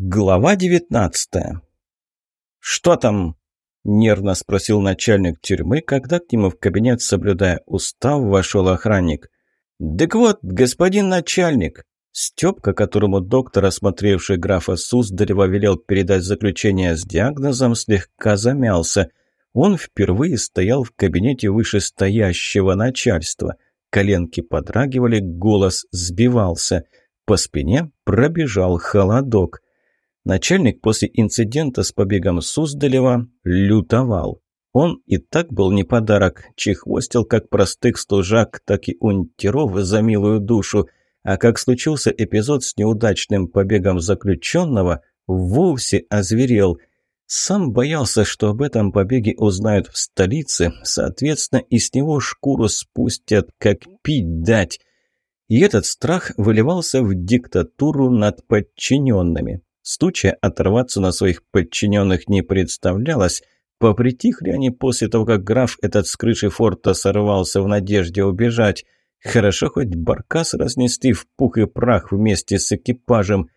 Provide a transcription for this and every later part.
Глава девятнадцатая. «Что там?» – нервно спросил начальник тюрьмы, когда к нему в кабинет, соблюдая устав, вошел охранник. «Так вот, господин начальник!» Степка, которому доктор, осмотревший графа Суздарева, велел передать заключение с диагнозом, слегка замялся. Он впервые стоял в кабинете вышестоящего начальства. Коленки подрагивали, голос сбивался. По спине пробежал холодок – Начальник после инцидента с побегом Суздалева лютовал. Он и так был не подарок, чехвостил как простых служак, так и унтеров за милую душу, а как случился эпизод с неудачным побегом заключенного, вовсе озверел. Сам боялся, что об этом побеге узнают в столице, соответственно, и с него шкуру спустят, как пить дать. И этот страх выливался в диктатуру над подчиненными. Случая оторваться на своих подчиненных не представлялось. Попритихли они после того, как граф этот с крыши форта сорвался в надежде убежать. Хорошо хоть баркас разнесли в пух и прах вместе с экипажем.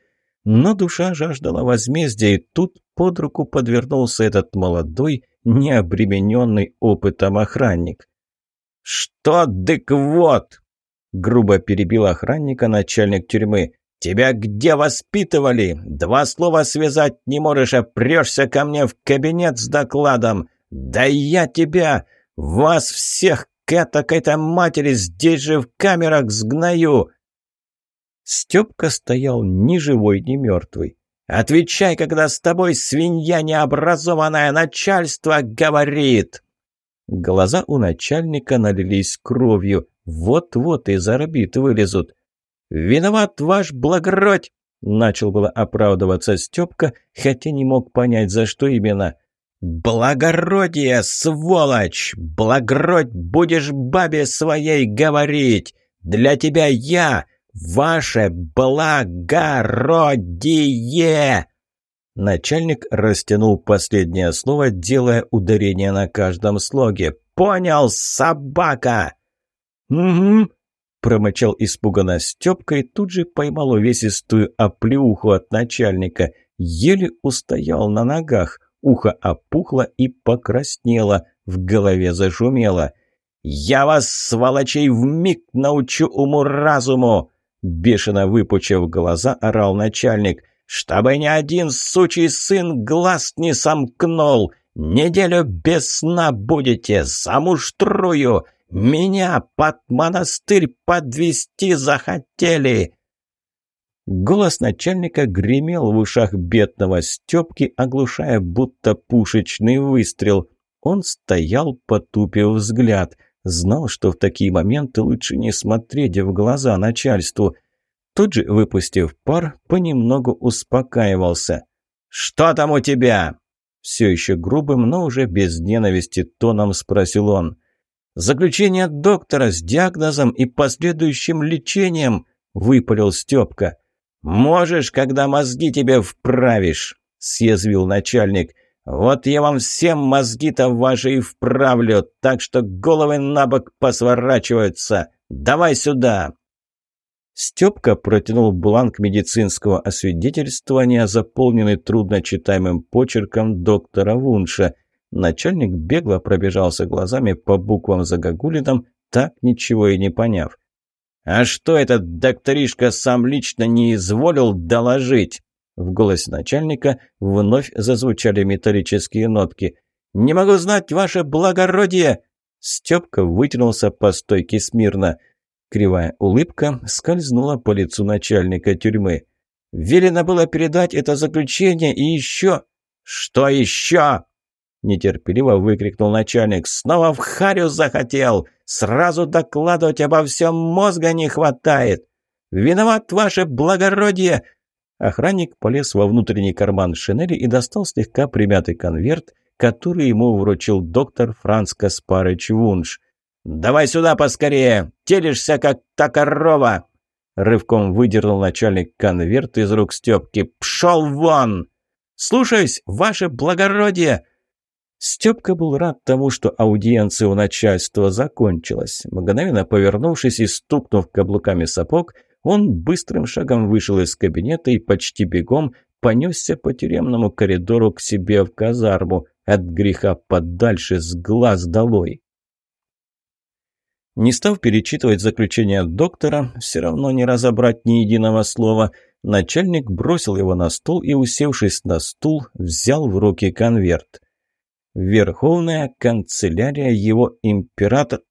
Но душа жаждала возмездия, и тут под руку подвернулся этот молодой, необремененный опытом охранник. «Что, дык вот!» — грубо перебил охранника начальник тюрьмы. «Тебя где воспитывали? Два слова связать не можешь, а прешься ко мне в кабинет с докладом. Да я тебя, вас всех к этакой-то матери здесь же в камерах сгною!» Степка стоял ни живой, ни мертвый. «Отвечай, когда с тобой свинья необразованное начальство говорит!» Глаза у начальника налились кровью. Вот-вот из орбит вылезут. «Виноват ваш благородь!» Начал было оправдываться Степка, хотя не мог понять, за что именно. «Благородие, сволочь! Благородь будешь бабе своей говорить! Для тебя я, ваше благородие!» Начальник растянул последнее слово, делая ударение на каждом слоге. «Понял, собака!» «Угу», Промычал испуганно Степка и тут же поймал увесистую оплеуху от начальника. Еле устоял на ногах. Ухо опухло и покраснело, в голове зашумело. «Я вас, сволочей, вмиг научу уму-разуму!» Бешено выпучив глаза, орал начальник. «Чтобы ни один сучий сын глаз не сомкнул! Неделю без сна будете, замуштрую! Меня под монастырь подвести захотели!» Голос начальника гремел в ушах бедного Степки, оглушая будто пушечный выстрел. Он стоял, потупив взгляд. Знал, что в такие моменты лучше не смотреть в глаза начальству. Тут же, выпустив пар, понемногу успокаивался. «Что там у тебя?» Все еще грубым, но уже без ненависти тоном спросил он. «Заключение доктора с диагнозом и последующим лечением», – выпалил Степка. «Можешь, когда мозги тебе вправишь», – съязвил начальник. «Вот я вам всем мозги-то ваши и вправлю, так что головы на бок посворачиваются. Давай сюда!» Степка протянул бланк медицинского освидетельствования, заполненный трудночитаемым почерком доктора Вунша. Начальник бегло пробежался глазами по буквам загогулином, так ничего и не поняв. «А что этот докторишка сам лично не изволил доложить?» В голосе начальника вновь зазвучали металлические нотки. «Не могу знать, ваше благородие!» Степка вытянулся по стойке смирно. Кривая улыбка скользнула по лицу начальника тюрьмы. «Велено было передать это заключение и еще...» «Что еще?» Нетерпеливо выкрикнул начальник. «Снова в харю захотел! Сразу докладывать обо всем мозга не хватает! Виноват ваше благородие!» Охранник полез во внутренний карман шинели и достал слегка примятый конверт, который ему вручил доктор Франц Каспарыч Вунш. «Давай сюда поскорее! Телишься, как та корова!» Рывком выдернул начальник конверт из рук Степки. «Пшел вон!» «Слушаюсь, ваше благородие!» Степка был рад тому, что аудиенция у начальства закончилась. Мгновенно повернувшись и стукнув каблуками сапог, Он быстрым шагом вышел из кабинета и почти бегом понесся по тюремному коридору к себе в казарму, от греха подальше, с глаз долой. Не став перечитывать заключение доктора, все равно не разобрать ни единого слова, начальник бросил его на стол и, усевшись на стул, взял в руки конверт. Верховная канцелярия его император...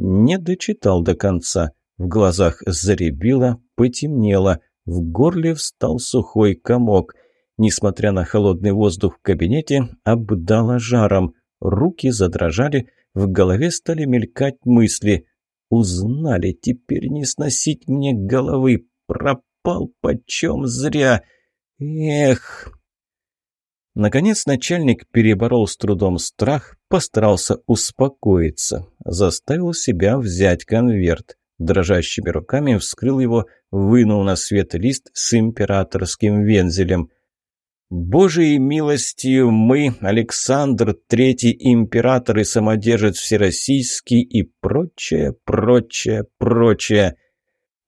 Не дочитал до конца. В глазах заребило, потемнело, в горле встал сухой комок. Несмотря на холодный воздух в кабинете, обдало жаром. Руки задрожали, в голове стали мелькать мысли. «Узнали, теперь не сносить мне головы. Пропал почем зря. Эх!» Наконец начальник переборол с трудом страх, постарался успокоиться, заставил себя взять конверт. Дрожащими руками вскрыл его, вынул на свет лист с императорским вензелем. «Божией милостью мы, Александр, третий император и самодержец всероссийский и прочее, прочее, прочее».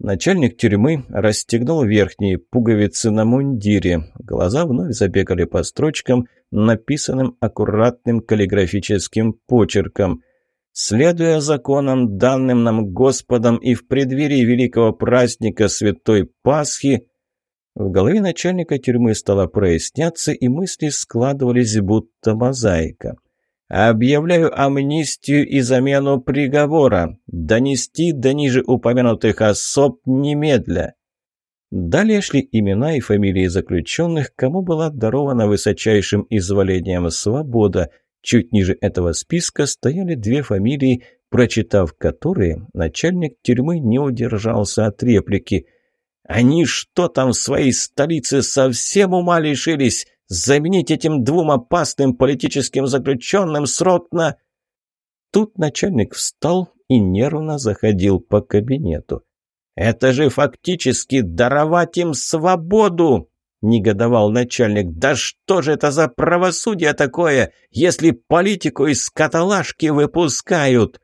Начальник тюрьмы расстегнул верхние пуговицы на мундире. Глаза вновь забегали по строчкам, написанным аккуратным каллиграфическим почерком. «Следуя законам, данным нам Господом и в преддверии великого праздника Святой Пасхи», в голове начальника тюрьмы стало проясняться, и мысли складывались будто мозаика. Объявляю амнистию и замену приговора. Донести до ниже упомянутых особ немедля. Далее шли имена и фамилии заключенных, кому была дарована высочайшим изволением свобода. Чуть ниже этого списка стояли две фамилии, прочитав которые, начальник тюрьмы не удержался от реплики. «Они что там в своей столице совсем ума лишились? Заменить этим двум опасным политическим заключенным срок на...» Тут начальник встал и нервно заходил по кабинету. «Это же фактически даровать им свободу!» — негодовал начальник. «Да что же это за правосудие такое, если политику из каталажки выпускают?»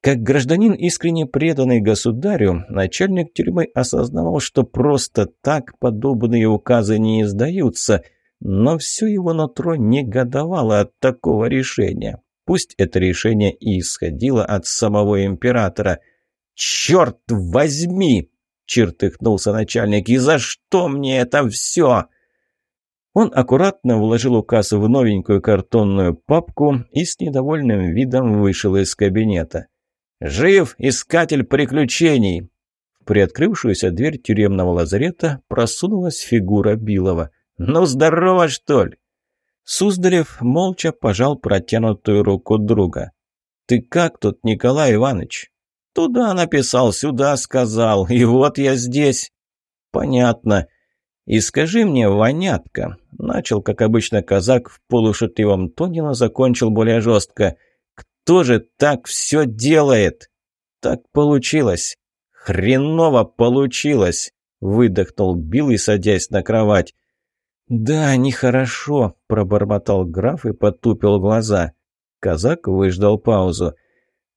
Как гражданин, искренне преданный государю, начальник тюрьмы осознавал, что просто так подобные указы не издаются, но все его нутро негодовало от такого решения. Пусть это решение и исходило от самого императора. «Черт возьми!» — чертыхнулся начальник. «И за что мне это все?» Он аккуратно вложил указ в новенькую картонную папку и с недовольным видом вышел из кабинета. «Жив, искатель приключений!» В приоткрывшуюся дверь тюремного лазарета просунулась фигура Билова. «Ну, здорово, что ли?» Суздалев молча пожал протянутую руку друга. «Ты как тут, Николай Иванович?» «Туда написал, сюда сказал, и вот я здесь». «Понятно. И скажи мне, вонятка», — начал, как обычно, казак в полушутливом тоне, но закончил более жестко — кто же так все делает? Так получилось. Хреново получилось, выдохнул Билл садясь на кровать. «Да, нехорошо», – пробормотал граф и потупил глаза. Казак выждал паузу.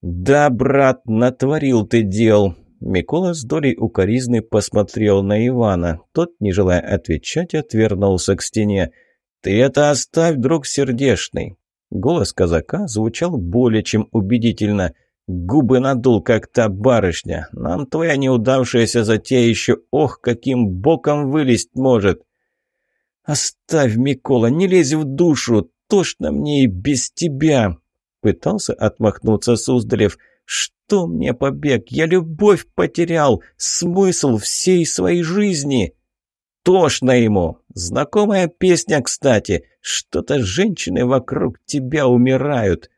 «Да, брат, натворил ты дел!» Микола с долей укоризны посмотрел на Ивана. Тот, не желая отвечать, отвернулся к стене. «Ты это оставь, друг сердешный. Голос казака звучал более чем убедительно. «Губы надул, как та барышня. Нам твоя неудавшаяся затея еще ох, каким боком вылезть может!» «Оставь, Микола, не лезь в душу! Тошно мне и без тебя!» Пытался отмахнуться Суздалев. «Что мне побег? Я любовь потерял! Смысл всей своей жизни!» Тошно ему. Знакомая песня, кстати. Что-то женщины вокруг тебя умирают.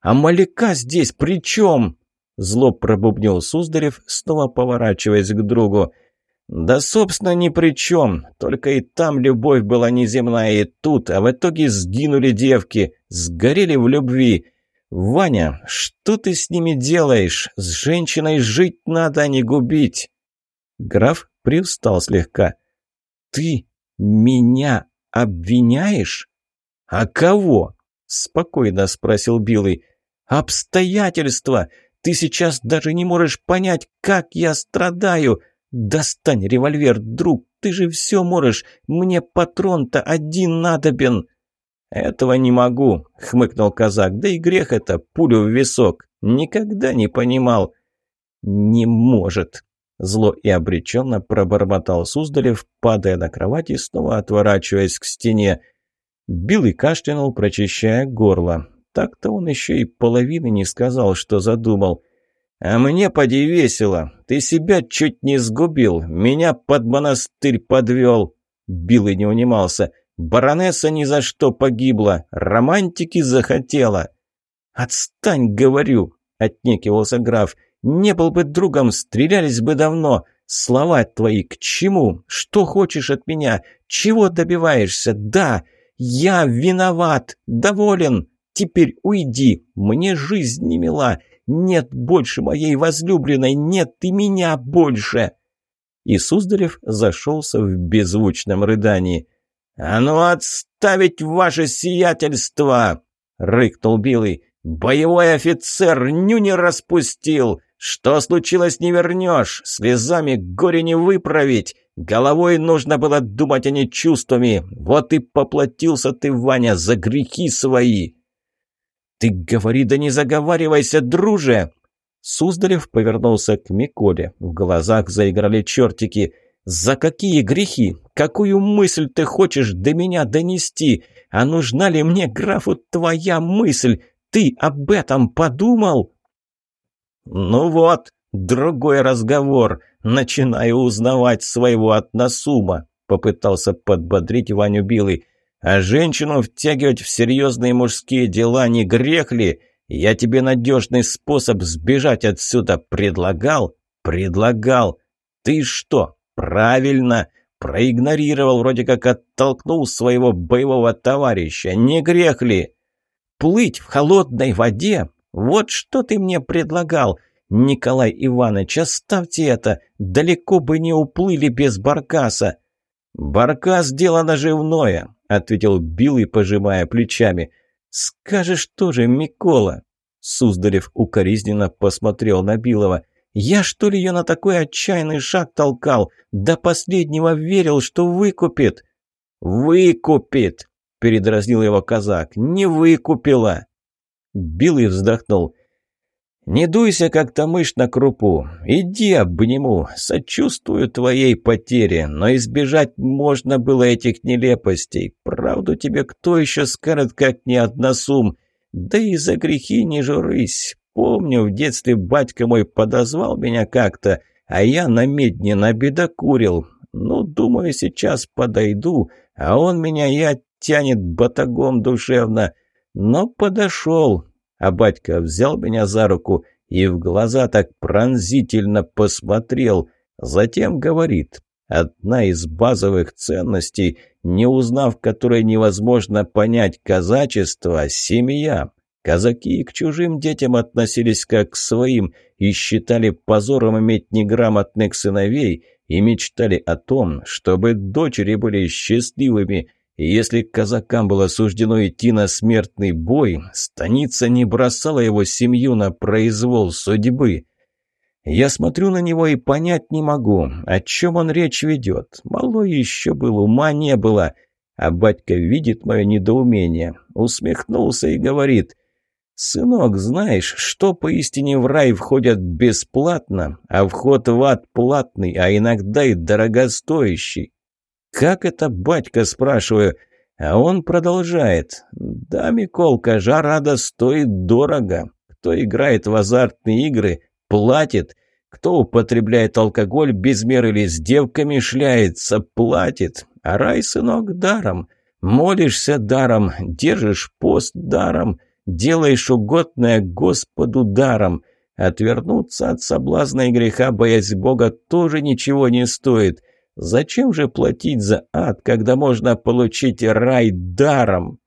А Маляка здесь при чем? Зло пробубнил Суздарев, снова поворачиваясь к другу. «Да, собственно, ни при чем. Только и там любовь была неземная, и тут, а в итоге сгинули девки, сгорели в любви. Ваня, что ты с ними делаешь? С женщиной жить надо, а не губить». Граф привстал слегка. «Ты меня обвиняешь?» «А кого?» – спокойно спросил Билый. «Обстоятельства! Ты сейчас даже не можешь понять, как я страдаю! «Достань револьвер, друг, ты же все можешь, мне патрон-то один надобен!» «Этого не могу», — хмыкнул казак, «да и грех это, пулю в висок. Никогда не понимал». «Не может», — зло и обреченно пробормотал Суздалев, падая на кровать и снова отворачиваясь к стене. Билый кашлянул, прочищая горло. Так-то он еще и половины не сказал, что задумал. «А мне поди весело. Ты себя чуть не сгубил. Меня под монастырь подвел». Билый не унимался. «Баронесса ни за что погибла. Романтики захотела». «Отстань, говорю», — отнекивался граф. «Не был бы другом, стрелялись бы давно. Слова твои к чему? Что хочешь от меня? Чего добиваешься? Да, я виноват, доволен. Теперь уйди, мне жизнь не мила. Нет больше моей возлюбленной, нет и меня больше!» И Суздалев зашелся в беззвучном рыдании. «А ну отставить ваше сиятельство!» — рыкнул Билый. «Боевой офицер нюни распустил! Что случилось, не вернешь! Слезами горе не выправить! Головой нужно было думать, а не чувствами! Вот и поплатился ты, Ваня, за грехи свои!» «Ты говори да не заговаривайся, друже!» Суздалев повернулся к Миколе. В глазах заиграли чертики. «За какие грехи? Какую мысль ты хочешь до меня донести? А нужна ли мне, графу, твоя мысль? Ты об этом подумал?» «Ну вот, другой разговор. Начинаю узнавать своего односума», — попытался подбодрить Ваню Билый. А женщину втягивать в серьезные мужские дела не грех ли? Я тебе надежный способ сбежать отсюда предлагал? Предлагал. Ты что, правильно, проигнорировал, вроде как оттолкнул своего боевого товарища. Не грех ли? Плыть в холодной воде? Вот что ты мне предлагал. Николай Иванович, оставьте это. Далеко бы не уплыли без баркаса. Баркас – дело наживное. — ответил Билый, пожимая плечами. «Скажешь тоже, Микола!» Суздалев укоризненно посмотрел на Билова. «Я, что ли, ее на такой отчаянный шаг толкал? До последнего верил, что выкупит!» «Выкупит!» — передразнил его казак. «Не выкупила!» Билый вздохнул. «Не дуйся, как то мышь на крупу. Иди обниму. Сочувствую твоей потере, но избежать можно было этих нелепостей. Правду тебе кто еще скажет, как не односум? Да и за грехи не журись. Помню, в детстве батька мой подозвал меня как-то, а я на медне набедокурил. Ну, думаю, сейчас подойду, а он меня и оттянет батагом душевно. Но подошел, а батька взял меня за руку и в глаза так пронзительно посмотрел. Затем говорит, одна из базовых ценностей, не узнав которой невозможно понять казачество – семья. Казаки к чужим детям относились как к своим и считали позором иметь неграмотных сыновей и мечтали о том, чтобы дочери были счастливыми – и если казакам было суждено идти на смертный бой, станица не бросала его семью на произвол судьбы. Я смотрю на него и понять не могу, о чем он речь ведет. Мало еще был, ума не было. А батька видит мое недоумение, усмехнулся и говорит, «Сынок, знаешь, что поистине в рай входят бесплатно, а вход в ад платный, а иногда и дорогостоящий. «Как это, батька?» – спрашиваю. А он продолжает. «Да, Миколка, жарада стоит дорого. Кто играет в азартные игры, платит. Кто употребляет алкоголь без меры или с девками шляется, платит. А рай, сынок, даром. Молишься даром, держишь пост даром, делаешь угодное Господу даром. Отвернуться от соблазна и греха, боясь Бога, тоже ничего не стоит». Зачем же платить за ад, когда можно получить рай даром?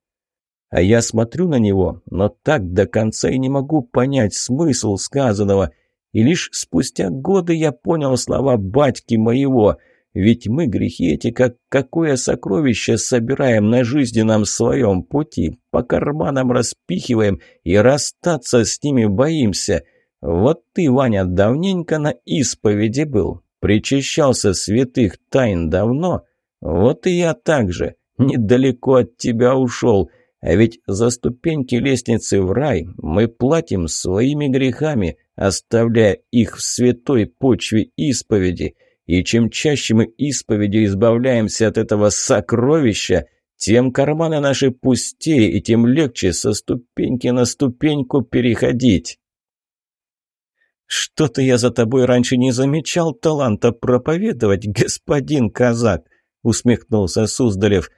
А я смотрю на него, но так до конца и не могу понять смысл сказанного. И лишь спустя годы я понял слова батьки моего. Ведь мы грехи эти, как какое сокровище, собираем на жизненном своем пути, по карманам распихиваем и расстаться с ними боимся. Вот ты, Ваня, давненько на исповеди был. Причащался святых тайн давно. Вот и я так же. Недалеко от тебя ушел. А ведь за ступеньки лестницы в рай мы платим своими грехами, оставляя их в святой почве исповеди. И чем чаще мы исповедью избавляемся от этого сокровища, тем карманы наши пустее, и тем легче со ступеньки на ступеньку переходить. «Что-то я за тобой раньше не замечал таланта проповедовать, господин казак», — усмехнулся Суздалев.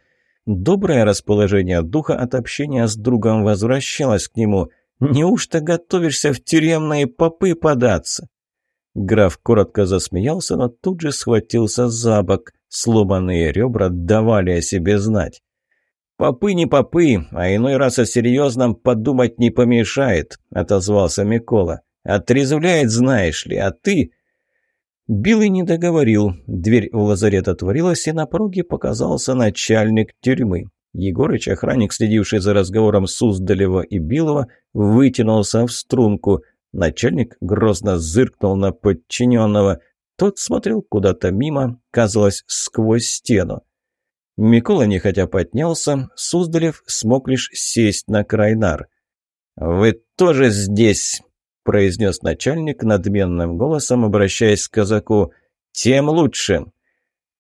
Доброе расположение духа от общения с другом возвращалось к нему. «Неужто готовишься в тюремные попы податься?» Граф коротко засмеялся, но тут же схватился за бок. Сломанные ребра давали о себе знать. «Попы не попы, а иной раз о серьезном подумать не помешает», — отозвался Микола. Отрезвляет, знаешь ли, а ты...» Билый не договорил. Дверь в лазарет отворилась, и на пороге показался начальник тюрьмы. Егорыч, охранник, следивший за разговором Суздалева и Билова, вытянулся в струнку. Начальник грозно зыркнул на подчиненного. Тот смотрел куда-то мимо, казалось, сквозь стену. Микола нехотя поднялся, Суздалев смог лишь сесть на край нар. «Вы тоже здесь!» – произнес начальник надменным голосом, обращаясь к казаку. «Тем лучше!»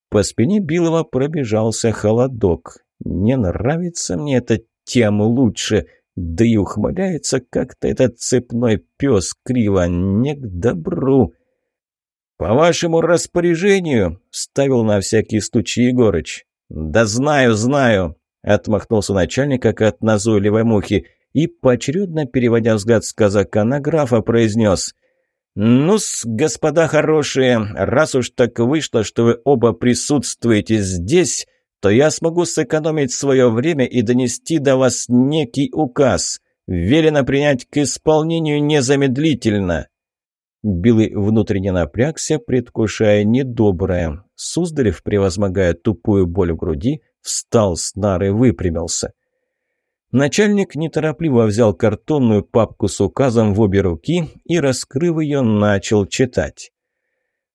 По спине Билова пробежался холодок. «Не нравится мне это тем лучше!» Да и ухмыляется как-то этот цепной пес криво, не к добру. «По вашему распоряжению», — ставил на всякий случай Егорыч. «Да знаю, знаю», — отмахнулся начальник, как от назойливой мухи и, поочередно переводя взгляд с казака на графа, произнес «Ну-с, господа хорошие, раз уж так вышло, что вы оба присутствуете здесь, то я смогу сэкономить свое время и донести до вас некий указ. Велено принять к исполнению незамедлительно». Билый внутренне напрягся, предвкушая недоброе. Суздалев, превозмогая тупую боль в груди, встал с нары, выпрямился. Начальник неторопливо взял картонную папку с указом в обе руки и, раскрыв ее, начал читать.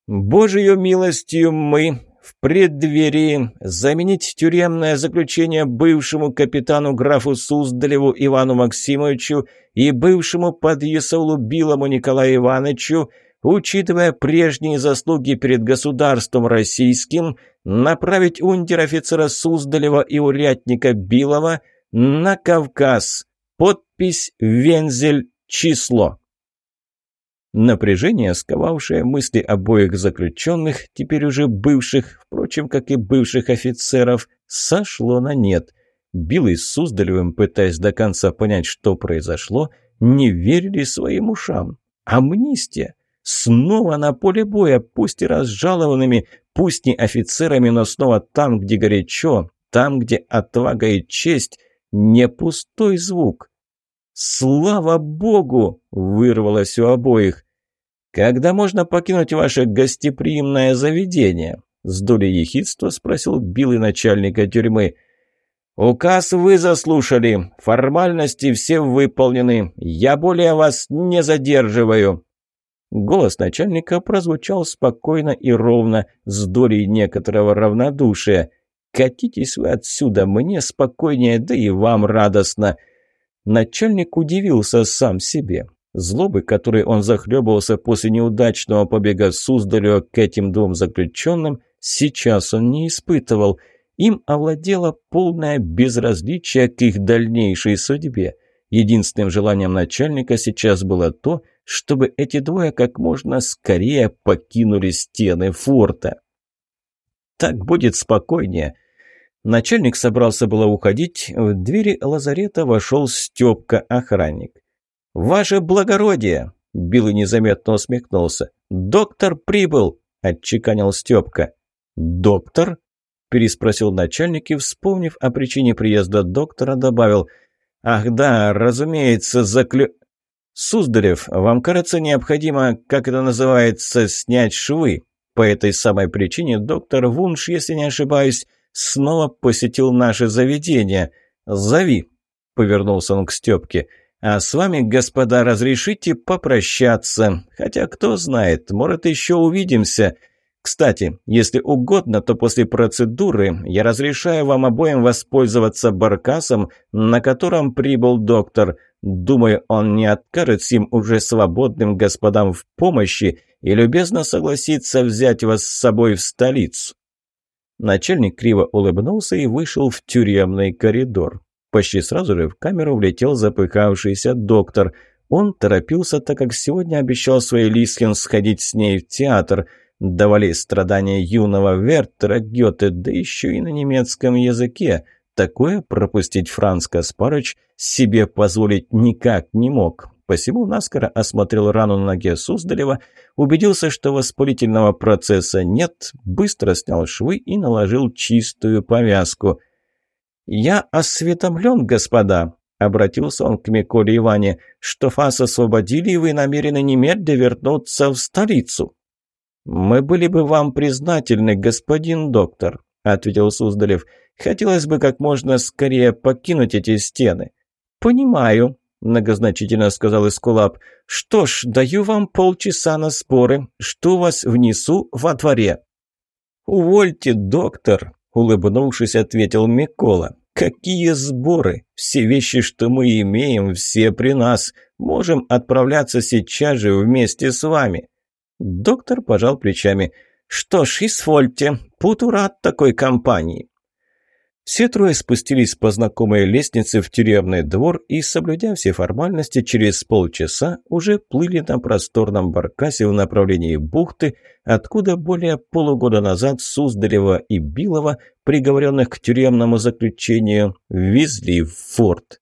«Божию милостью мы в преддверии заменить тюремное заключение бывшему капитану графу Суздалеву Ивану Максимовичу и бывшему подъясаулу Билому Николаю Ивановичу, учитывая прежние заслуги перед государством российским, направить унтер-офицера Суздалева и урядника Билова – на Кавказ. Подпись «Вензель. Число». Напряжение, сковавшее мысли обоих заключенных, теперь уже бывших, впрочем, как и бывших офицеров, сошло на нет. Билый с Суздалевым, пытаясь до конца понять, что произошло, не верили своим ушам. Амнистия! Снова на поле боя, пусть и разжалованными, пусть не офицерами, но снова там, где горячо, там, где отвага и честь, не пустой звук. «Слава Богу!» – вырвалось у обоих. «Когда можно покинуть ваше гостеприимное заведение?» – с долей ехидства спросил билый начальника тюрьмы. «Указ вы заслушали. Формальности все выполнены. Я более вас не задерживаю». Голос начальника прозвучал спокойно и ровно, с долей некоторого равнодушия. Катитесь вы отсюда, мне спокойнее, да и вам радостно». Начальник удивился сам себе. Злобы, которой он захлебывался после неудачного побега Суздалева к этим двум заключенным, сейчас он не испытывал. Им овладело полное безразличие к их дальнейшей судьбе. Единственным желанием начальника сейчас было то, чтобы эти двое как можно скорее покинули стены форта. Так будет спокойнее. Начальник собрался было уходить, в двери лазарета вошел Степка-охранник. «Ваше благородие!» – Билл незаметно усмехнулся. «Доктор прибыл!» – отчеканил Степка. «Доктор?» – переспросил начальник и, вспомнив о причине приезда доктора, добавил. «Ах да, разумеется, заклю...» «Суздалев, вам, кажется, необходимо, как это называется, снять швы. По этой самой причине доктор Вунш, если не ошибаюсь, снова посетил наше заведение. Зови!» — повернулся он к Степке. «А с вами, господа, разрешите попрощаться. Хотя, кто знает, может, еще увидимся. Кстати, если угодно, то после процедуры я разрешаю вам обоим воспользоваться баркасом, на котором прибыл доктор. Думаю, он не откажет им уже свободным господам в помощи и любезно согласится взять вас с собой в столицу». Начальник криво улыбнулся и вышел в тюремный коридор. Почти сразу же в камеру влетел запыхавшийся доктор. Он торопился, так как сегодня обещал своей Лискин сходить с ней в театр. Давали страдания юного Вертера Гёте, да еще и на немецком языке. Такое пропустить Франц Каспарыч себе позволить никак не мог. Посему наскоро осмотрел рану на ноге Суздалева, убедился, что воспалительного процесса нет, быстро снял швы и наложил чистую повязку. «Я осведомлен, господа», — обратился он к Миколе Иване, «что вас освободили, и вы намерены немедленно вернуться в столицу». «Мы были бы вам признательны, господин доктор», — ответил Суздалев. «Хотелось бы как можно скорее покинуть эти стены». «Понимаю», – многозначительно сказал Искулап. «Что ж, даю вам полчаса на споры. Что вас внесу во дворе?» «Увольте, доктор», – улыбнувшись, ответил Микола. «Какие сборы? Все вещи, что мы имеем, все при нас. Можем отправляться сейчас же вместе с вами». Доктор пожал плечами. «Что ж, извольте. Путу рад такой компании». Все трое спустились по знакомой лестнице в тюремный двор и, соблюдя все формальности, через полчаса уже плыли на просторном баркасе в направлении бухты, откуда более полугода назад Суздалева и Билова, приговоренных к тюремному заключению, везли в форт.